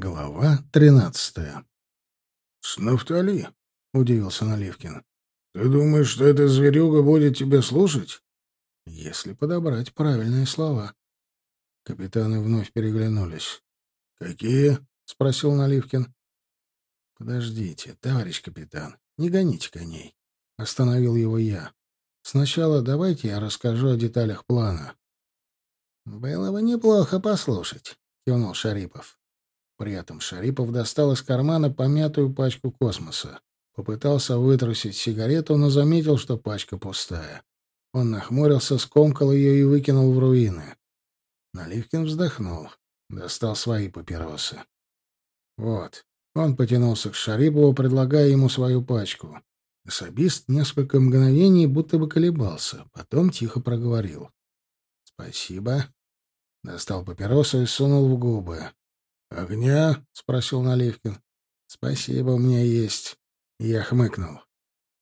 Глава тринадцатая. «С Нафтали?» — удивился Наливкин. «Ты думаешь, что эта зверюга будет тебя слушать?» «Если подобрать правильные слова». Капитаны вновь переглянулись. «Какие?» — спросил Наливкин. «Подождите, товарищ капитан, не гоните коней». Остановил его я. «Сначала давайте я расскажу о деталях плана». «Было бы неплохо послушать», — кивнул Шарипов. При этом Шарипов достал из кармана помятую пачку космоса. Попытался вытрусить сигарету, но заметил, что пачка пустая. Он нахмурился, скомкал ее и выкинул в руины. Наливкин вздохнул. Достал свои папиросы. «Вот». Он потянулся к Шарипову, предлагая ему свою пачку. Особист несколько мгновений будто бы колебался, потом тихо проговорил. «Спасибо». Достал папиросу и сунул в губы. «Огня?» — спросил Наливкин. «Спасибо, у меня есть». Я хмыкнул.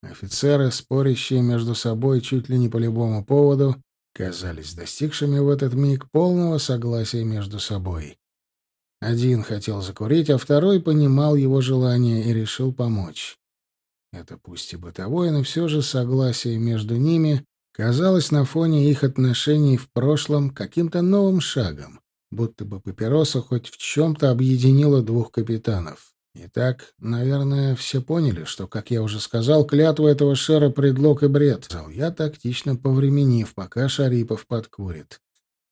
Офицеры, спорящие между собой чуть ли не по любому поводу, казались достигшими в этот миг полного согласия между собой. Один хотел закурить, а второй понимал его желание и решил помочь. Это пусть и бытовое, но все же согласие между ними казалось на фоне их отношений в прошлом каким-то новым шагом будто бы папироса хоть в чем-то объединила двух капитанов. Итак, наверное, все поняли, что, как я уже сказал, клятва этого шера — предлог и бред. Я, тактично повременив, пока Шарипов подкурит.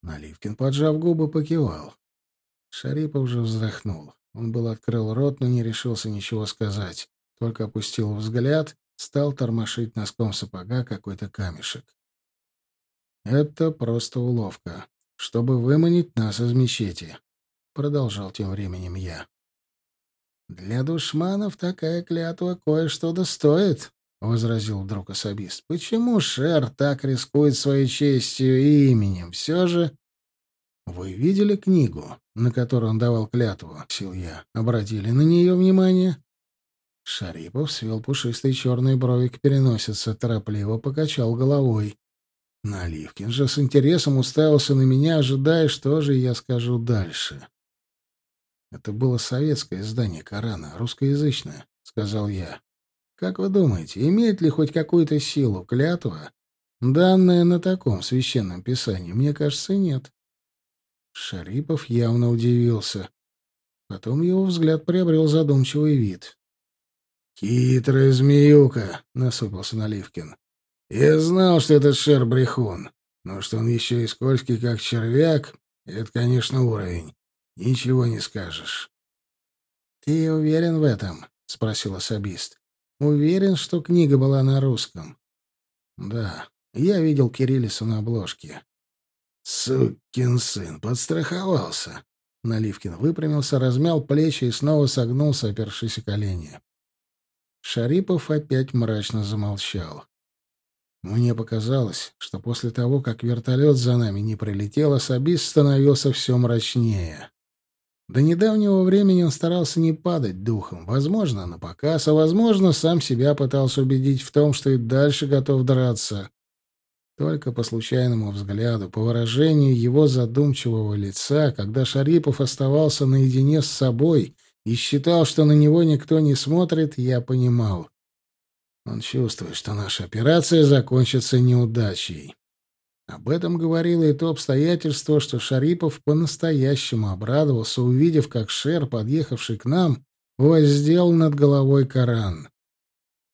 Наливкин, поджав губы, покивал. Шарипов уже вздохнул. Он был открыл рот, но не решился ничего сказать. Только опустил взгляд, стал тормошить носком сапога какой-то камешек. Это просто уловка чтобы выманить нас из мечети», — продолжал тем временем я. «Для душманов такая клятва кое-что достоит», — возразил вдруг особист. «Почему Шер так рискует своей честью и именем? Все же...» «Вы видели книгу, на которую он давал клятву?» — сил я. «Обратили на нее внимание?» Шарипов свел пушистые черные брови к переносице, торопливо покачал головой. Наливкин же с интересом уставился на меня, ожидая, что же я скажу дальше. «Это было советское издание Корана, русскоязычное», — сказал я. «Как вы думаете, имеет ли хоть какую-то силу клятва, данная на таком священном писании? Мне кажется, нет». Шарипов явно удивился. Потом его взгляд приобрел задумчивый вид. «Хитрая змеюка!» — насупился Наливкин. Я знал, что этот шер брехун, но что он еще и скользкий, как червяк, это, конечно, уровень. Ничего не скажешь. — Ты уверен в этом? — спросил особист. — Уверен, что книга была на русском? — Да. Я видел Кириллису на обложке. — Сукин сын, подстраховался. Наливкин выпрямился, размял плечи и снова согнулся, опершись о колени. Шарипов опять мрачно замолчал. Мне показалось, что после того, как вертолет за нами не прилетел, особист становился все мрачнее. До недавнего времени он старался не падать духом, возможно, на показ, а возможно, сам себя пытался убедить в том, что и дальше готов драться. Только по случайному взгляду, по выражению его задумчивого лица, когда Шарипов оставался наедине с собой и считал, что на него никто не смотрит, я понимал. Он чувствует, что наша операция закончится неудачей. Об этом говорило и то обстоятельство, что Шарипов по-настоящему обрадовался, увидев, как Шер, подъехавший к нам, воздел над головой Коран.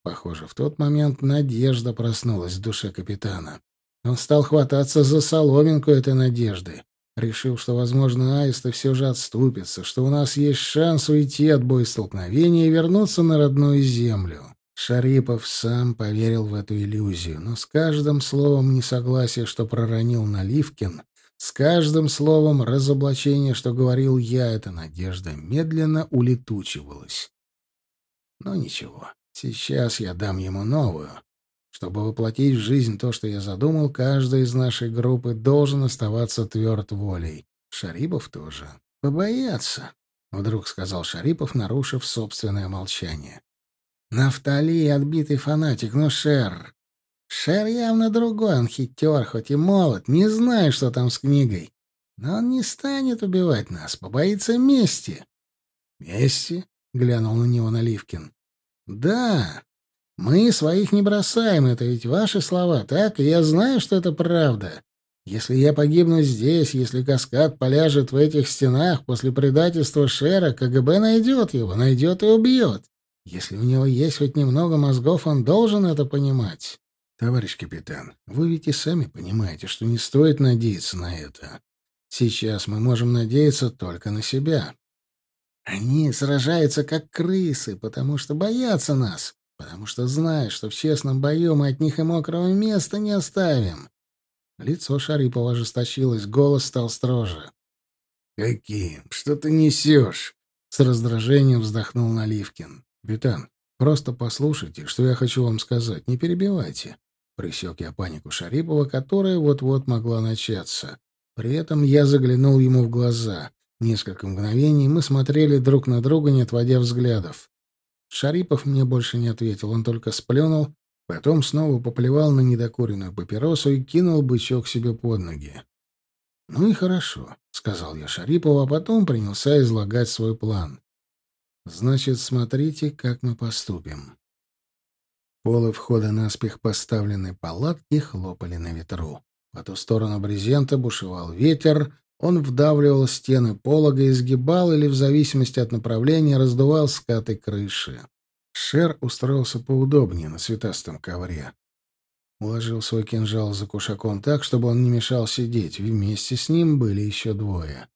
Похоже, в тот момент надежда проснулась в душе капитана. Он стал хвататься за соломинку этой надежды, решив, что, возможно, аисты все же отступятся, что у нас есть шанс уйти от боестолкновения и вернуться на родную землю. Шарипов сам поверил в эту иллюзию, но с каждым словом несогласия, что проронил Наливкин, с каждым словом разоблачения, что говорил я, эта надежда медленно улетучивалась. Но ничего, сейчас я дам ему новую. Чтобы воплотить в жизнь то, что я задумал, каждый из нашей группы должен оставаться тверд волей. Шарипов тоже. «Побояться», — вдруг сказал Шарипов, нарушив собственное молчание. Нафтали — отбитый фанатик, но Шер... Шер явно другой, он хитер, хоть и молод, не знаю, что там с книгой. Но он не станет убивать нас, побоится мести. «Вместе?» — глянул на него Наливкин. «Да, мы своих не бросаем, это ведь ваши слова, так? И я знаю, что это правда. Если я погибну здесь, если каскад поляжет в этих стенах после предательства Шера, КГБ найдет его, найдет и убьет. Если у него есть хоть немного мозгов, он должен это понимать. Товарищ капитан, вы ведь и сами понимаете, что не стоит надеяться на это. Сейчас мы можем надеяться только на себя. Они сражаются как крысы, потому что боятся нас, потому что знают, что в честном бою мы от них и мокрого места не оставим. Лицо Шарипова ожесточилось, голос стал строже. «Каким? Что ты несешь?» С раздражением вздохнул Наливкин. «Капитан, просто послушайте, что я хочу вам сказать. Не перебивайте». Присек я панику Шарипова, которая вот-вот могла начаться. При этом я заглянул ему в глаза. Несколько мгновений мы смотрели друг на друга, не отводя взглядов. Шарипов мне больше не ответил, он только сплюнул Потом снова поплевал на недокуренную папиросу и кинул бычок себе под ноги. «Ну и хорошо», — сказал я Шарипову, а потом принялся излагать свой план. «Значит, смотрите, как мы поступим». Полы входа наспех поставленной палатки хлопали на ветру. По ту сторону брезента бушевал ветер, он вдавливал стены полога, изгибал или, в зависимости от направления, раздувал скаты крыши. Шер устроился поудобнее на цветастом ковре. Уложил свой кинжал за кушаком так, чтобы он не мешал сидеть. Вместе с ним были еще двое.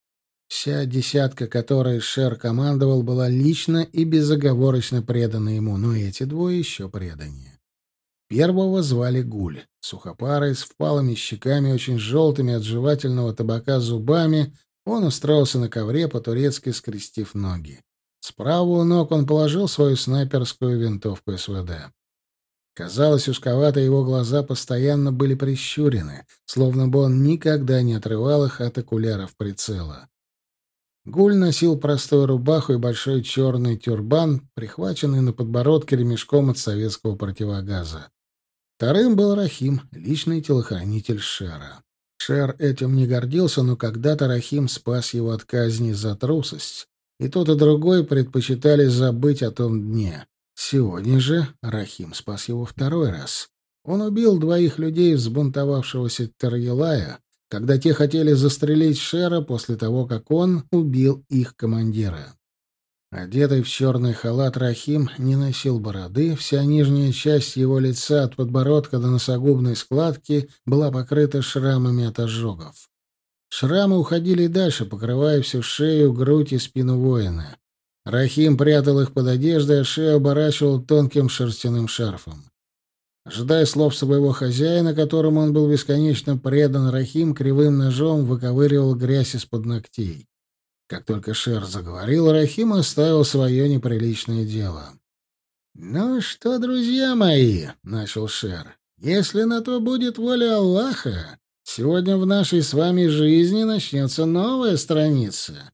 Вся десятка, которой Шер командовал, была лично и безоговорочно предана ему, но эти двое еще преданнее. Первого звали Гуль, сухопарый, с впалыми щеками, очень желтыми от жевательного табака зубами, он устроился на ковре, по-турецки скрестив ноги. Справа у ног он положил свою снайперскую винтовку СВД. Казалось, узковатые его глаза постоянно были прищурены, словно бы он никогда не отрывал их от окуляров прицела. Гуль носил простую рубаху и большой черный тюрбан, прихваченный на подбородке ремешком от советского противогаза. Вторым был Рахим, личный телохранитель Шера. Шер этим не гордился, но когда-то Рахим спас его от казни за трусость, и тот, и другой предпочитали забыть о том дне. Сегодня же Рахим спас его второй раз. Он убил двоих людей взбунтовавшегося Тарьелая, когда те хотели застрелить Шера после того, как он убил их командира. Одетый в черный халат Рахим не носил бороды, вся нижняя часть его лица от подбородка до носогубной складки была покрыта шрамами от ожогов. Шрамы уходили дальше, покрывая всю шею, грудь и спину воина. Рахим прятал их под одеждой, а шею оборачивал тонким шерстяным шарфом. Ожидая слов своего хозяина, которому он был бесконечно предан, Рахим кривым ножом выковыривал грязь из-под ногтей. Как только Шер заговорил, Рахим оставил свое неприличное дело. «Ну что, друзья мои», — начал Шер, — «если на то будет воля Аллаха, Сегодня в нашей с вами жизни начнется новая страница.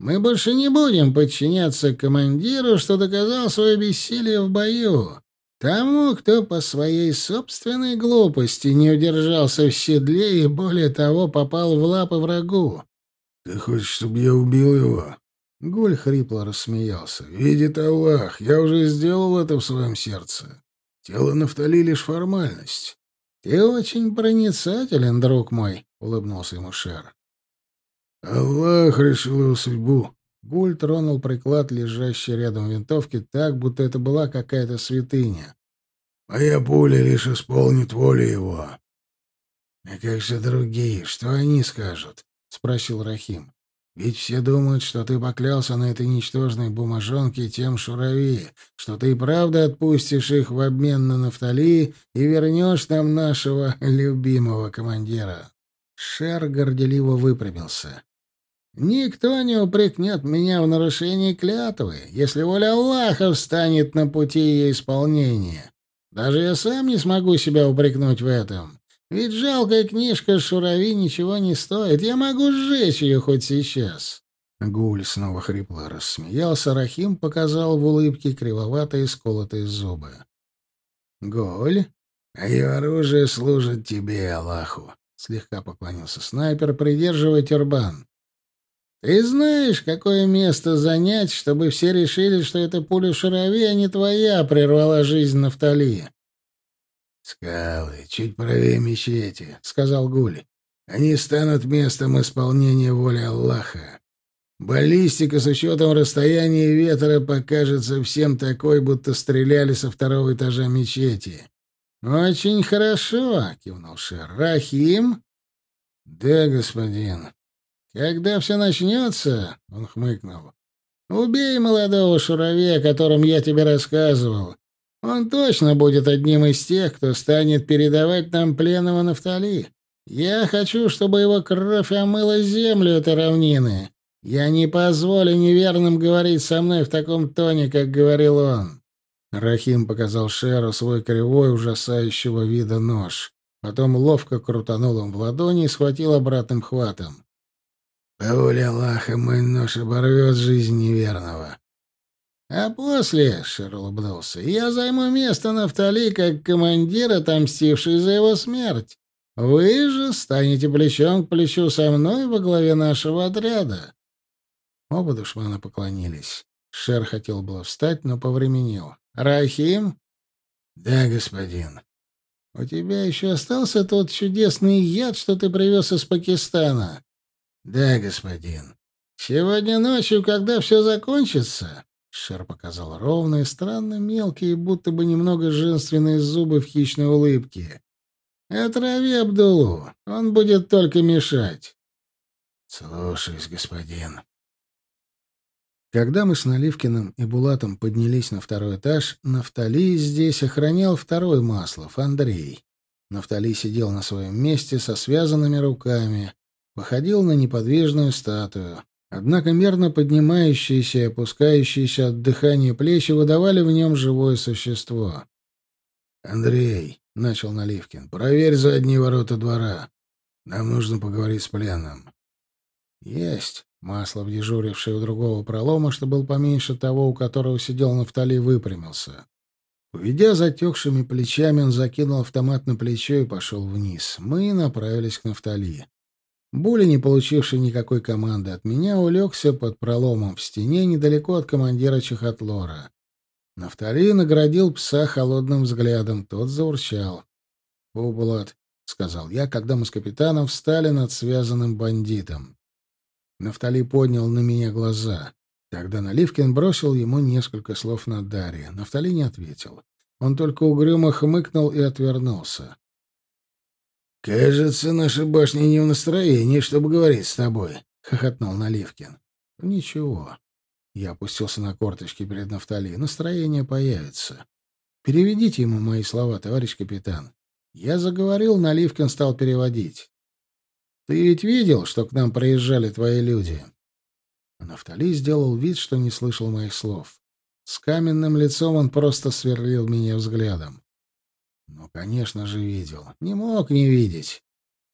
Мы больше не будем подчиняться командиру, что доказал свое бессилие в бою. Тому, кто по своей собственной глупости не удержался в седле и, более того, попал в лапы врагу. — Ты хочешь, чтобы я убил его? Гуль хрипло рассмеялся. — Видит Аллах, я уже сделал это в своем сердце. Тело Нафтали — лишь формальность. «Ты очень проницателен, друг мой», — улыбнулся ему Шер. «Аллах решил его судьбу». Гуль тронул приклад, лежащий рядом винтовки, так, будто это была какая-то святыня. «Моя пуля лишь исполнит волю его». «А как же другие? Что они скажут?» — спросил Рахим. Ведь все думают, что ты поклялся на этой ничтожной бумажонке тем шурави, что ты правда отпустишь их в обмен на нафтали и вернешь нам нашего любимого командира. Шер горделиво выпрямился. «Никто не упрекнет меня в нарушении клятвы, если воля Аллаха встанет на пути ее исполнения. Даже я сам не смогу себя упрекнуть в этом. Ведь жалкая книжка Шурави ничего не стоит. Я могу сжечь ее хоть сейчас. Гуль снова хрипло рассмеялся. Рахим показал в улыбке кривоватые сколотые зубы. «Гуль, мое оружие служит тебе, Аллаху!» — слегка поклонился снайпер, придерживая тюрбан. Ты знаешь, какое место занять, чтобы все решили, что это пуля Шарови, а не твоя, прервала жизнь Нафтали? «Скалы, чуть правее мечети», — сказал Гуль. «Они станут местом исполнения воли Аллаха. Баллистика с учетом расстояния ветра покажется всем такой, будто стреляли со второго этажа мечети». «Очень хорошо», — кивнул Шер. «Да, господин». «Когда все начнется», — он хмыкнул, — «убей молодого шурове, о котором я тебе рассказывал. Он точно будет одним из тех, кто станет передавать нам пленного Нафтали. Я хочу, чтобы его кровь омыла землю этой равнины. Я не позволю неверным говорить со мной в таком тоне, как говорил он». Рахим показал Шеру свой кривой, ужасающего вида нож. Потом ловко крутанул им в ладони и схватил обратным хватом. Воле Аллаха мой нож оборвет жизнь неверного. А после, — Шер улыбнулся, — я займу место Нафтали как командир, отомстивший за его смерть. Вы же станете плечом к плечу со мной во главе нашего отряда. Оба душмана поклонились. Шер хотел было встать, но повременил. «Рахим?» «Да, господин». «У тебя еще остался тот чудесный яд, что ты привез из Пакистана?» «Да, господин». «Сегодня ночью, когда все закончится...» Шер показал ровные, странно мелкие, будто бы немного женственные зубы в хищной улыбке. «Отрави Абдулу, он будет только мешать». «Слушаюсь, господин». Когда мы с Наливкиным и Булатом поднялись на второй этаж, Нафтали здесь охранял второй Маслов, Андрей. Нафтали сидел на своем месте со связанными руками, походил на неподвижную статую. Однако мерно поднимающиеся и опускающиеся от дыхания плечи выдавали в нем живое существо. «Андрей», — начал Наливкин, — «проверь задние ворота двора. Нам нужно поговорить с пленным». «Есть». Маслов, дежуривший у другого пролома, что был поменьше того, у которого сидел Нафтали, выпрямился. Уведя затекшими плечами, он закинул автомат на плечо и пошел вниз. Мы направились к Нафтали. Буля, не получивший никакой команды от меня, улегся под проломом в стене недалеко от командира Чехотлора. Нафтали наградил пса холодным взглядом, тот заурчал. «Убулат», — сказал я, когда мы с капитаном встали над связанным бандитом. Нафтали поднял на меня глаза. Тогда Наливкин бросил ему несколько слов на Дарье. Нафтали не ответил. Он только угрюмо хмыкнул и отвернулся. «Кажется, наша башня не в настроении, чтобы говорить с тобой», — хохотнул Наливкин. «Ничего». Я опустился на корточки перед Нафтали. «Настроение появится. Переведите ему мои слова, товарищ капитан». Я заговорил, Наливкин стал переводить. «Ты ведь видел, что к нам проезжали твои люди?» Нафтали сделал вид, что не слышал моих слов. С каменным лицом он просто сверлил меня взглядом. Ну, конечно же, видел. Не мог не видеть.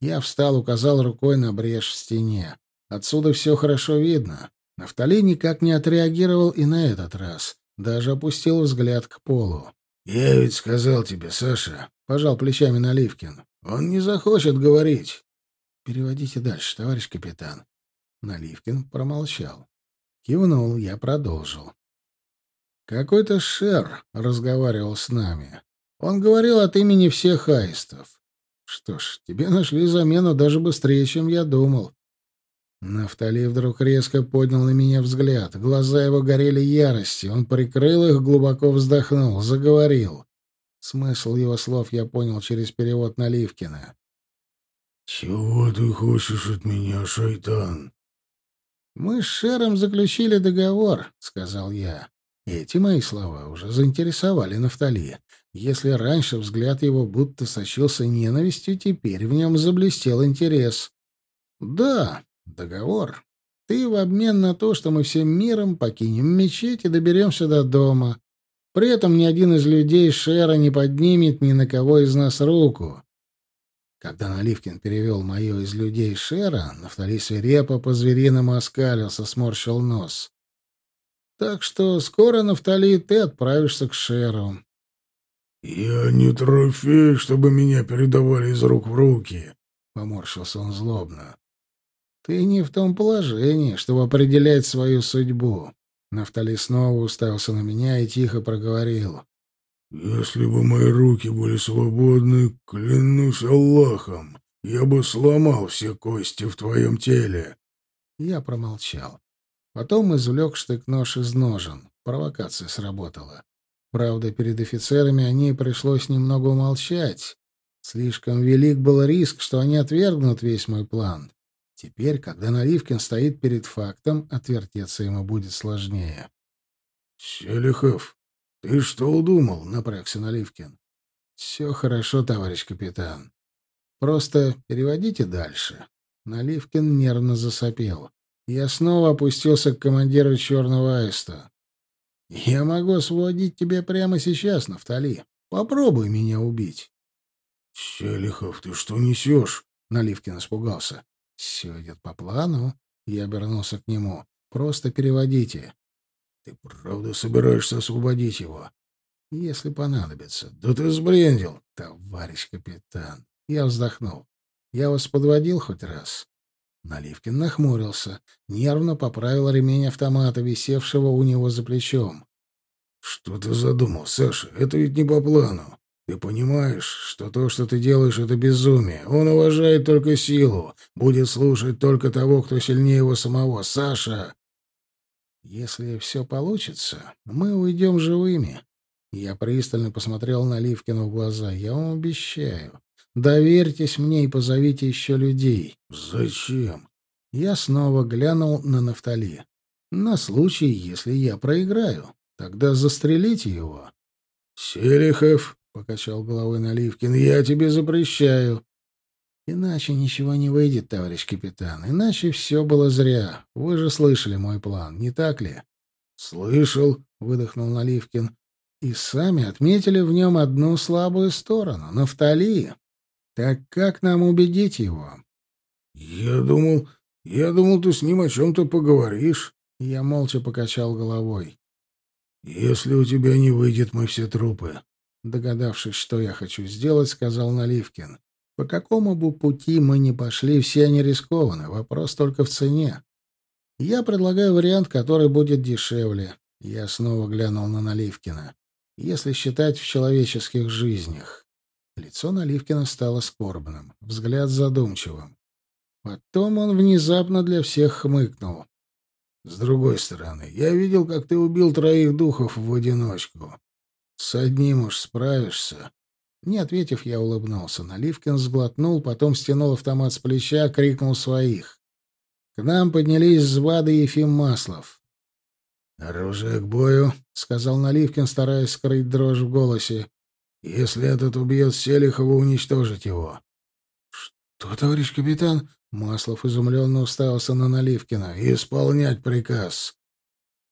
Я встал, указал рукой на брешь в стене. Отсюда все хорошо видно. Нафтали никак не отреагировал и на этот раз. Даже опустил взгляд к полу. «Я ведь сказал тебе, Саша», — пожал плечами Наливкин. «Он не захочет говорить». «Переводите дальше, товарищ капитан». Наливкин промолчал. Кивнул, я продолжил. Какой-то шер разговаривал с нами. Он говорил от имени всех аистов. Что ж, тебе нашли замену даже быстрее, чем я думал. Нафтали вдруг резко поднял на меня взгляд. Глаза его горели яростью. Он прикрыл их, глубоко вздохнул, заговорил. Смысл его слов я понял через перевод Наливкина. «Чего ты хочешь от меня, шайтан?» «Мы с Шером заключили договор», — сказал я. Эти мои слова уже заинтересовали Нафтали. Если раньше взгляд его будто сочился ненавистью, теперь в нем заблестел интерес. «Да, договор. Ты в обмен на то, что мы всем миром покинем мечеть и доберемся до дома. При этом ни один из людей Шера не поднимет ни на кого из нас руку». Когда Наливкин перевел мое из людей Шера, Нафтали свирепо по-звериному оскалился, сморщил нос. «Так что скоро, Нафтали, ты отправишься к Шеру. «Я не трофей, чтобы меня передавали из рук в руки», — поморщился он злобно. Ты не в том положении, чтобы определять свою судьбу. Нафтали снова уставился на меня и тихо проговорил. «Если бы мои руки были свободны, клянусь Аллахом, я бы сломал все кости в твоем теле». Я промолчал. Потом извлек штык-нож из ножен. Провокация сработала. Правда, перед офицерами о ней пришлось немного умолчать. Слишком велик был риск, что они отвергнут весь мой план. Теперь, когда Наливкин стоит перед фактом, отвертеться ему будет сложнее. — Селихов, ты что удумал? — напрягся Наливкин. — Все хорошо, товарищ капитан. Просто переводите дальше. Наливкин нервно засопел. Я снова опустился к командиру черного аиста. «Я могу освободить тебя прямо сейчас, Нафтали. Попробуй меня убить». «Селихов, ты что несешь?» — Наливкин испугался. «Все идет по плану». Я обернулся к нему. «Просто переводите». «Ты правда собираешься освободить его?» «Если понадобится». «Да ты сбрендил!» «Товарищ капитан». Я вздохнул. «Я вас подводил хоть раз?» Наливкин нахмурился, нервно поправил ремень автомата, висевшего у него за плечом. «Что ты задумал, Саша? Это ведь не по плану. Ты понимаешь, что то, что ты делаешь, — это безумие. Он уважает только силу, будет слушать только того, кто сильнее его самого. Саша!» «Если все получится, мы уйдем живыми». Я пристально посмотрел на Ливкину в глаза. «Я вам обещаю. Доверьтесь мне и позовите еще людей. Зачем? Я снова глянул на Нафтали. На случай, если я проиграю. Тогда застрелите его. Серихов, покачал головой Наливкин, я тебе запрещаю. Иначе ничего не выйдет, товарищ капитан. Иначе все было зря. Вы же слышали мой план, не так ли? Слышал, выдохнул Наливкин. И сами отметили в нем одну слабую сторону — Нафтали. Так как нам убедить его? Я думал, я думал, ты с ним о чем-то поговоришь. Я молча покачал головой. Если у тебя не выйдет, мы все трупы. Догадавшись, что я хочу сделать, сказал Наливкин. По какому бы пути мы ни пошли, все они рискованы. Вопрос только в цене. Я предлагаю вариант, который будет дешевле. Я снова глянул на Наливкина. Если считать в человеческих жизнях. Лицо Наливкина стало скорбным, взгляд задумчивым. Потом он внезапно для всех хмыкнул. «С другой стороны, я видел, как ты убил троих духов в одиночку. С одним уж справишься». Не ответив, я улыбнулся. Наливкин сглотнул, потом стянул автомат с плеча, крикнул своих. К нам поднялись Звада и Ефим Маслов. «Оружие к бою», — сказал Наливкин, стараясь скрыть дрожь в голосе. Если этот убьет Селихова, уничтожить его. — Что, товарищ капитан? Маслов изумленно уставился на Наливкина. — Исполнять приказ.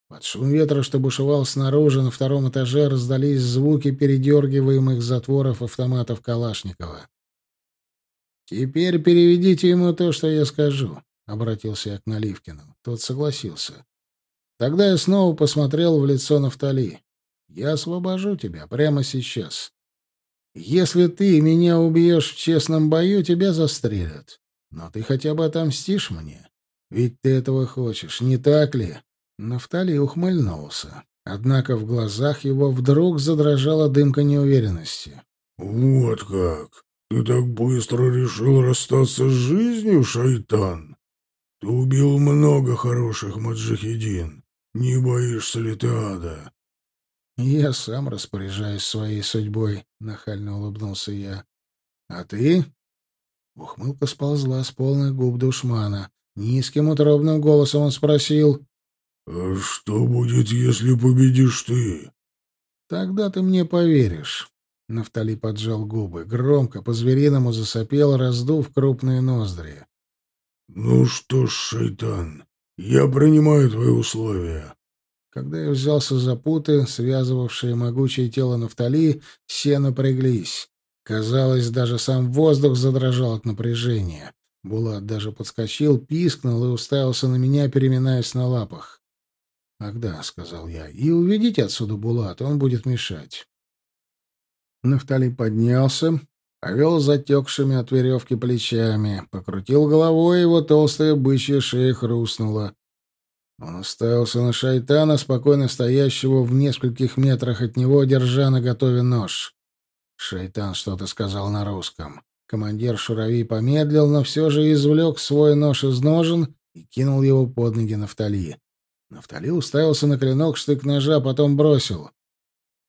Под шум ветра, что бушевал снаружи, на втором этаже раздались звуки передергиваемых затворов автоматов Калашникова. «Теперь переведите ему то, что я скажу», — обратился я к Наливкину. Тот согласился. Тогда я снова посмотрел в лицо Нафтали. «Я освобожу тебя прямо сейчас. Если ты меня убьешь в честном бою, тебя застрелят. Но ты хотя бы отомстишь мне. Ведь ты этого хочешь, не так ли?» Нафтали ухмыльнулся. Однако в глазах его вдруг задрожала дымка неуверенности. «Вот как! Ты так быстро решил расстаться с жизнью, шайтан? Ты убил много хороших маджахидин. Не боишься ли ты ада? «Я сам распоряжаюсь своей судьбой», — нахально улыбнулся я. «А ты?» Ухмылка сползла с полных губ душмана. Низким утробным голосом он спросил. «А что будет, если победишь ты?» «Тогда ты мне поверишь». Нафтали поджал губы, громко, по-звериному засопел, раздув крупные ноздри. «Ну что ж, шайтан, я принимаю твои условия. Когда я взялся за путы, связывавшие могучее тело Нафтали, все напряглись. Казалось, даже сам воздух задрожал от напряжения. Булат даже подскочил, пискнул и уставился на меня, переминаясь на лапах. «Ах да», — сказал я, — «и уведите отсюда Булата, он будет мешать». Нафтали поднялся, Повел затекшими от веревки плечами, покрутил головой, его толстая бычья шея хрустнула. Он уставился на шайтана, спокойно стоящего в нескольких метрах от него, держа на готове нож. Шайтан что-то сказал на русском. Командир Шурави помедлил, но все же извлек свой нож из ножен и кинул его под ноги Нафтали. Нафтали уставился на клинок штык ножа, потом бросил.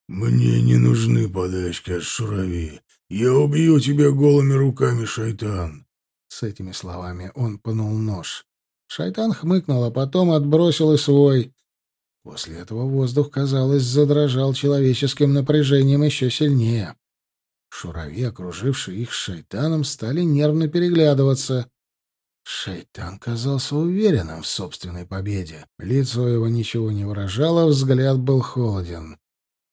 «Мне не нужны подачки от Шурави. Я убью тебя голыми руками, шайтан!» С этими словами он пнул нож. Шайтан хмыкнул, а потом отбросил и свой. После этого воздух, казалось, задрожал человеческим напряжением еще сильнее. Шурави, окружившие их шайтаном, стали нервно переглядываться. Шайтан казался уверенным в собственной победе. Лицо его ничего не выражало, взгляд был холоден.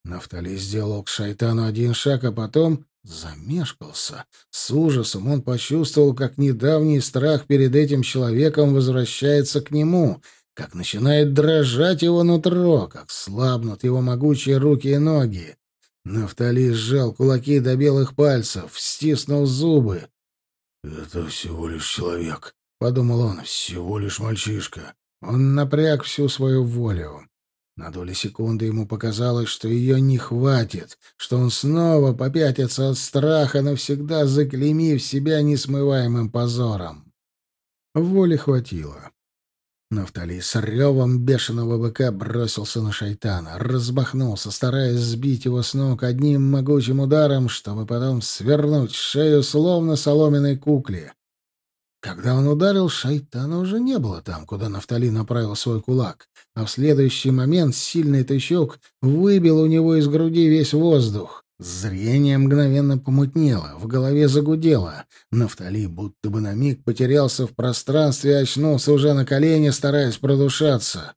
Нафтали сделал к шайтану один шаг, а потом Замешкался. С ужасом он почувствовал, как недавний страх перед этим человеком возвращается к нему, как начинает дрожать его нутро, как слабнут его могучие руки и ноги. Нафтали сжал кулаки до белых пальцев, стиснул зубы. «Это всего лишь человек», — подумал он, — «всего лишь мальчишка». Он напряг всю свою волю. На доли секунды ему показалось, что ее не хватит, что он снова попятится от страха, навсегда заклеймив себя несмываемым позором. Воли хватило. Нафтали с ревом бешеного быка бросился на шайтана, разбахнулся, стараясь сбить его с ног одним могучим ударом, чтобы потом свернуть шею, словно соломенной кукле. Когда он ударил, шайтана уже не было там, куда Нафтали направил свой кулак, а в следующий момент сильный тычок выбил у него из груди весь воздух. Зрение мгновенно помутнело, в голове загудело. Нафтали будто бы на миг потерялся в пространстве и очнулся уже на колени, стараясь продушаться.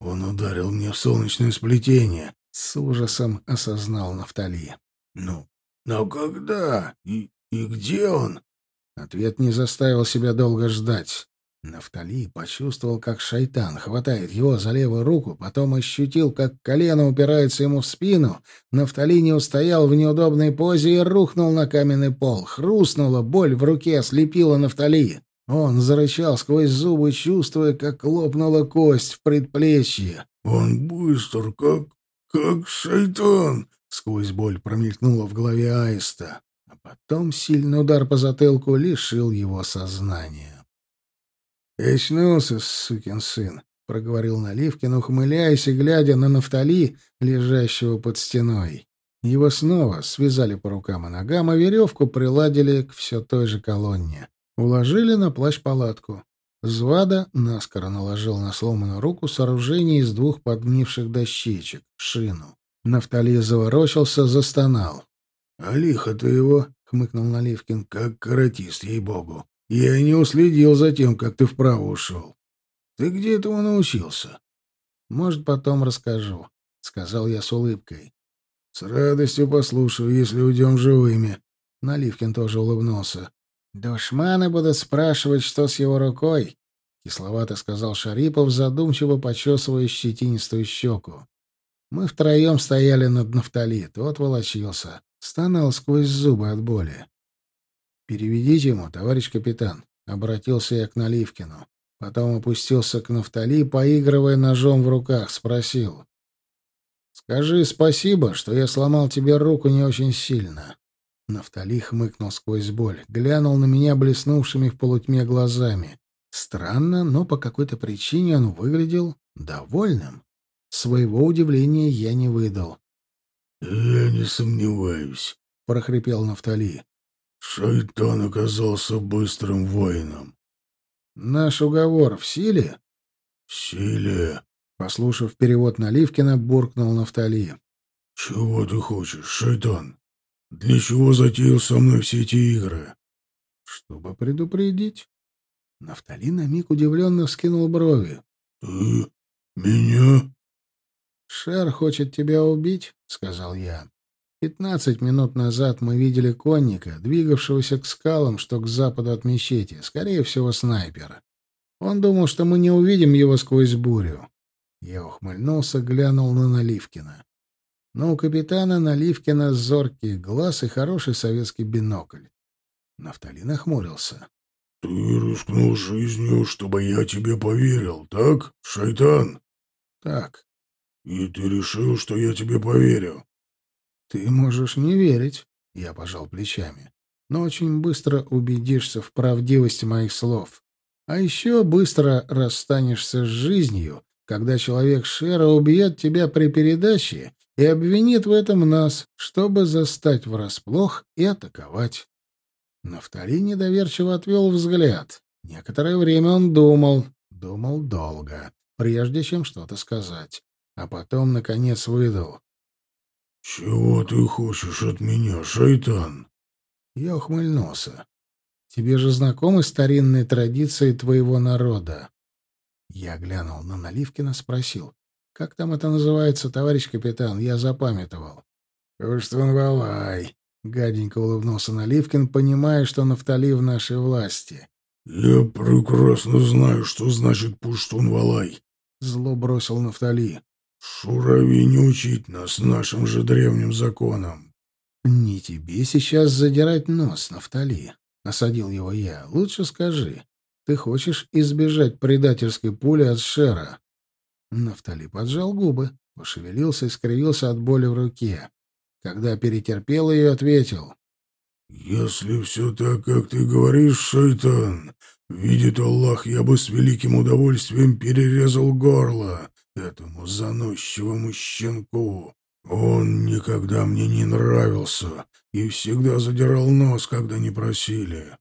«Он ударил мне в солнечное сплетение», — с ужасом осознал Нафтали. «Ну, но когда? И, и где он?» Ответ не заставил себя долго ждать. Нафтали почувствовал, как шайтан хватает его за левую руку, потом ощутил, как колено упирается ему в спину. Нафтали не устоял в неудобной позе и рухнул на каменный пол. Хрустнула, боль в руке ослепила Нафтали. Он зарычал сквозь зубы, чувствуя, как лопнула кость в предплечье. «Он быстр, как... как шайтан!» — сквозь боль промелькнула в голове аиста. Потом сильный удар по затылку лишил его сознания. «Очнулся, сукин сын», — проговорил Наливкин, ухмыляясь и глядя на Нафтали, лежащего под стеной. Его снова связали по рукам и ногам, а веревку приладили к все той же колонне. Уложили на плащ-палатку. Звада наскоро наложил на сломанную руку сооружение из двух подгнивших дощечек, шину. Нафтали заворочился, застонал. «А лихо-то его!» — хмыкнул Наливкин. «Как каратист, ей-богу! Я не уследил за тем, как ты вправо ушел. Ты где этому научился?» «Может, потом расскажу», — сказал я с улыбкой. «С радостью послушаю, если уйдем живыми». Наливкин тоже улыбнулся. «Душманы будут спрашивать, что с его рукой», — кисловато сказал Шарипов, задумчиво почесывая щетинистую щеку. Мы втроем стояли над Нафтали, тот волочился. Стонал сквозь зубы от боли. «Переведите ему, товарищ капитан», — обратился я к Наливкину. Потом опустился к Нафтали, поигрывая ножом в руках, спросил. «Скажи спасибо, что я сломал тебе руку не очень сильно». Нафтали хмыкнул сквозь боль, глянул на меня блеснувшими в полутьме глазами. Странно, но по какой-то причине он выглядел довольным. Своего удивления я не выдал. «Я не сомневаюсь», — прохрипел Нафтали. «Шайтан оказался быстрым воином». «Наш уговор в силе?» «В силе», — послушав перевод Наливкина, буркнул Нафтали. «Чего ты хочешь, шайтан? Для чего затеял со мной все эти игры?» «Чтобы предупредить». Нафтали на миг удивленно вскинул брови. «Ты? Меня?» «Шер хочет тебя убить», — сказал я. «Пятнадцать минут назад мы видели конника, двигавшегося к скалам, что к западу от мечети, скорее всего, снайпера. Он думал, что мы не увидим его сквозь бурю». Я ухмыльнулся, глянул на Наливкина. но у капитана Наливкина зоркий глаз и хороший советский бинокль. Нафтали нахмурился. — Ты рискнул жизнью, чтобы я тебе поверил, так, шайтан? — Так. — И ты решил, что я тебе поверю? — Ты можешь не верить, — я пожал плечами, — но очень быстро убедишься в правдивости моих слов. А еще быстро расстанешься с жизнью, когда человек Шера убьет тебя при передаче и обвинит в этом нас, чтобы застать врасплох и атаковать. Нафтали недоверчиво отвел взгляд. Некоторое время он думал, думал долго, прежде чем что-то сказать, а потом, наконец, выдал. «Чего ты хочешь от меня, шайтан?» Я ухмыльнулся. Тебе же знакомы старинные традиции твоего народа?» Я глянул на Наливкина, спросил. «Как там это называется, товарищ капитан? Я запамятовал». «Пуштун-Валай», — гаденько улыбнулся Наливкин, понимая, что Нафтали в нашей власти. «Я прекрасно знаю, что значит Пуштун-Валай», — зло бросил Нафтали. «Шурави не учить нас нашим же древним законам». «Не тебе сейчас задирать нос, Нафтали. — осадил его я. — Лучше скажи, ты хочешь избежать предательской пули от Шера? Нафтали поджал губы, пошевелился и скривился от боли в руке. Когда перетерпел ее, ответил. — Если все так, как ты говоришь, шайтан, видит Аллах, я бы с великим удовольствием перерезал горло этому заносчивому щенку. Он никогда мне не нравился и всегда задирал нос, когда не просили.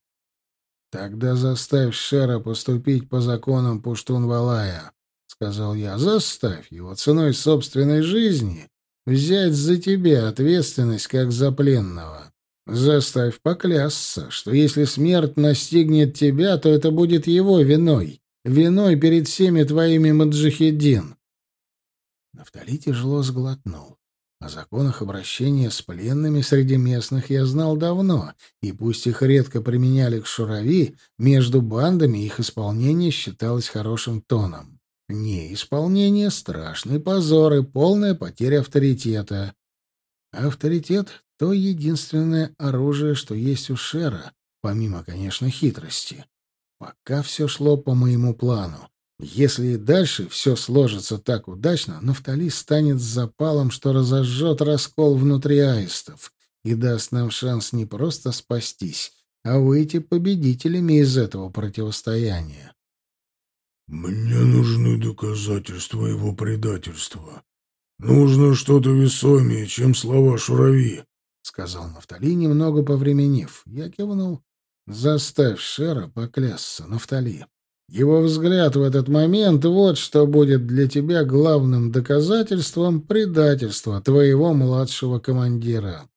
Тогда заставь Шера поступить по законам Пуштун-Валая, сказал я. Заставь его ценой собственной жизни взять за тебя ответственность как за пленного. Заставь поклясться, что если смерть настигнет тебя, то это будет его виной, виной перед всеми твоими маджихеддин. Нафтали тяжело сглотнул. О законах обращения с пленными среди местных я знал давно, и пусть их редко применяли к шурави, между бандами их исполнение считалось хорошим тоном. Неисполнение — страшный позор и полная потеря авторитета. Авторитет — то единственное оружие, что есть у Шера, помимо, конечно, хитрости. Пока все шло по моему плану. Если и дальше все сложится так удачно, Нафтали станет запалом, что разожжет раскол внутри аистов и даст нам шанс не просто спастись, а выйти победителями из этого противостояния. «Мне нужны доказательства его предательства. Нужно что-то весомее, чем слова Шурави», — сказал Нафтали, немного повременив. Я кивнул. «Заставь Шера поклясться, Нафтали». Его взгляд в этот момент — вот что будет для тебя главным доказательством предательства твоего младшего командира.